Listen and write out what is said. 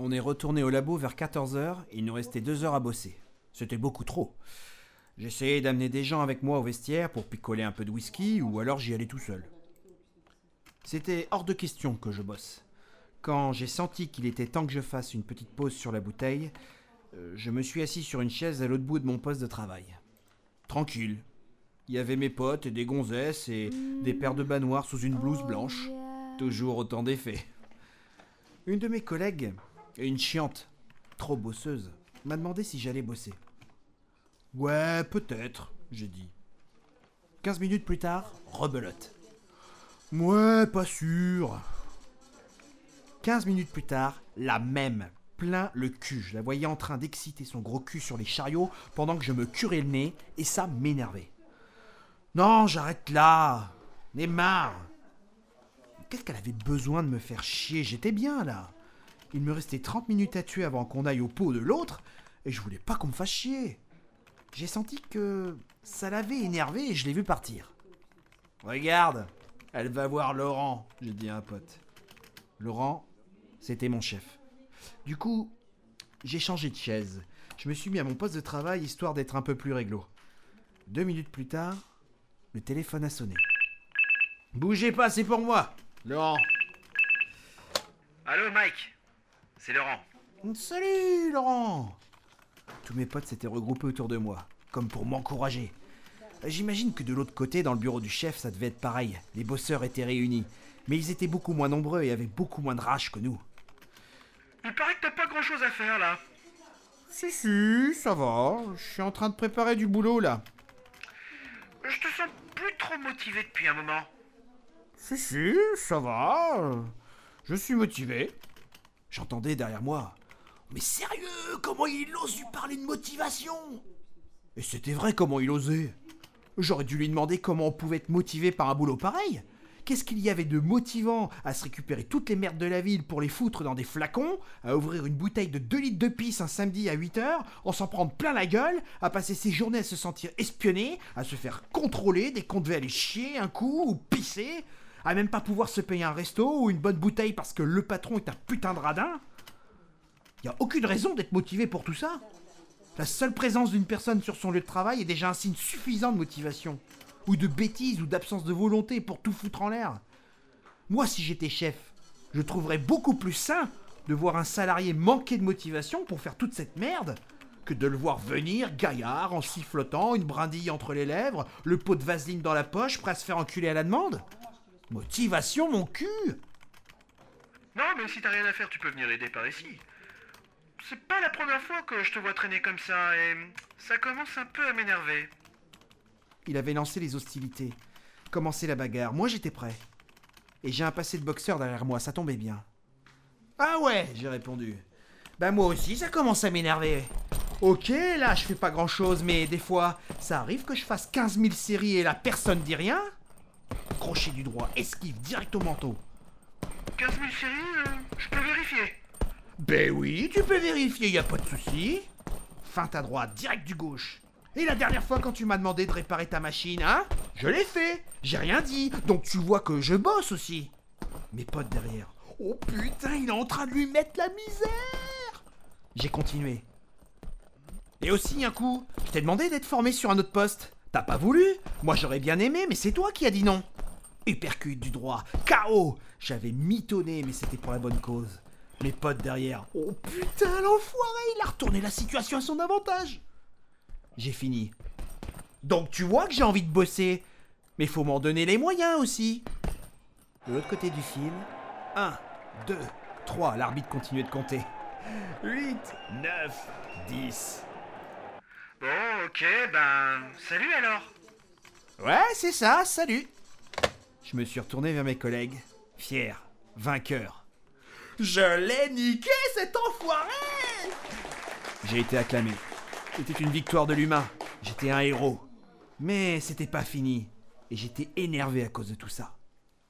On est retourné au labo vers 14h et il nous restait 2 heures à bosser. C'était beaucoup trop. J'essayais d'amener des gens avec moi au vestiaire pour picoler un peu de whisky ou alors j'y allais tout seul. C'était hors de question que je bosse. Quand j'ai senti qu'il était temps que je fasse une petite pause sur la bouteille, euh, je me suis assis sur une chaise à l'autre bout de mon poste de travail. Tranquille. Il y avait mes potes et des gonzesses et des paires de bas noirs sous une blouse blanche. Toujours autant d'effets. Une de mes collègues, une chiante, trop bosseuse, m'a demandé si j'allais bosser. Ouais, peut-être, j'ai dit. 15 minutes plus tard, rebelote. Ouais, pas sûr. 15 minutes plus tard, la même, plein le cul. Je la voyais en train d'exciter son gros cul sur les chariots pendant que je me curais le nez et ça m'énervait. Non, j'arrête là. N'ai marre. Qu'est-ce qu'elle avait besoin de me faire chier? J'étais bien là. Il me restait 30 minutes à tuer avant qu'on aille au pot de l'autre et je voulais pas qu'on me fasse chier. J'ai senti que ça l'avait énervé et je l'ai vu partir. Regarde, elle va voir Laurent, j'ai dit à un pote. Laurent, c'était mon chef. Du coup, j'ai changé de chaise. Je me suis mis à mon poste de travail histoire d'être un peu plus réglo. Deux minutes plus tard, le téléphone a sonné. Bougez pas, c'est pour moi, Laurent. Allô Mike? C'est Laurent. Salut, Laurent. Tous mes potes s'étaient regroupés autour de moi, comme pour m'encourager. J'imagine que de l'autre côté, dans le bureau du chef, ça devait être pareil. Les bosseurs étaient réunis. Mais ils étaient beaucoup moins nombreux et avaient beaucoup moins de rage que nous. Il paraît que t'as pas grand chose à faire là. Si, si, ça va. Je suis en train de préparer du boulot là. Je te sens plus trop motivé depuis un moment. Si, si, ça va. Je suis motivé. J'entendais derrière moi. Mais sérieux, comment il ose lui parler de motivation? Et c'était vrai comment il osait. J'aurais dû lui demander comment on pouvait être motivé par un boulot pareil. Qu'est-ce qu'il y avait de motivant à se récupérer toutes les merdes de la ville pour les foutre dans des flacons, à ouvrir une bouteille de 2 litres de pisse un samedi à 8h, en s'en prendre plein la gueule, à passer ses journées à se sentir espionné, à se faire contrôler dès qu'on devait aller chier un coup ou pisser, même pas pouvoir se payer un resto ou une bonne bouteille parce que le patron est un putain de radin Y a aucune raison d'être motivé pour tout ça. La seule présence d'une personne sur son lieu de travail est déjà un signe suffisant de motivation ou de bêtises ou d'absence de volonté pour tout foutre en l'air. Moi, si j'étais chef, je trouverais beaucoup plus sain de voir un salarié manquer de motivation pour faire toute cette merde que de le voir venir gaillard en sifflotant, une brindille entre les lèvres, le pot de vaseline dans la poche, prêt à se faire enculer à la demande. Motivation, mon cul Non, mais si t'as rien à faire, tu peux venir aider par ici. C'est pas la première fois que je te vois traîner comme ça et ça commence un peu à m'énerver. Il avait lancé les hostilités, commencé la bagarre. Moi, j'étais prêt. Et j'ai un passé de boxeur derrière moi, ça tombait bien. Ah ouais, j'ai répondu. Bah moi aussi, ça commence à m'énerver. Ok, là, je fais pas grand chose, mais des fois, ça arrive que je fasse 15 000 séries et la personne dit rien. Crochet du droit, esquive direct au manteau. 15 000 séries, euh, je peux vérifier. Ben oui, tu peux vérifier, y a pas de souci. Feinte à droite, direct du gauche. Et la dernière fois quand tu m'as demandé de réparer ta machine, hein Je l'ai fait, j'ai rien dit, donc tu vois que je bosse aussi. Mes potes derrière. Oh putain, il est en train de lui mettre la misère J'ai continué. Et aussi un coup, je t'ai demandé d'être formé sur un autre poste. T'as pas voulu? Moi j'aurais bien aimé, mais c'est toi qui as dit non. Hypercute du droit, KO J'avais mitonné, mais c'était pour la bonne cause. Mes potes derrière. Oh putain, l'enfoiré, il a retourné la situation à son avantage. J'ai fini. Donc tu vois que j'ai envie de bosser, mais faut m'en donner les moyens aussi. De l'autre côté du fil, 1, 2, 3, l'arbitre continuait de compter. 8, 9, 10. Bon, ok, ben, salut alors. Ouais, c'est ça, salut. Je me suis retourné vers mes collègues, fier, vainqueur. Je l'ai niqué cet enfoiré J'ai été acclamé. C'était une victoire de l'humain. J'étais un héros. Mais c'était pas fini. Et j'étais énervé à cause de tout ça.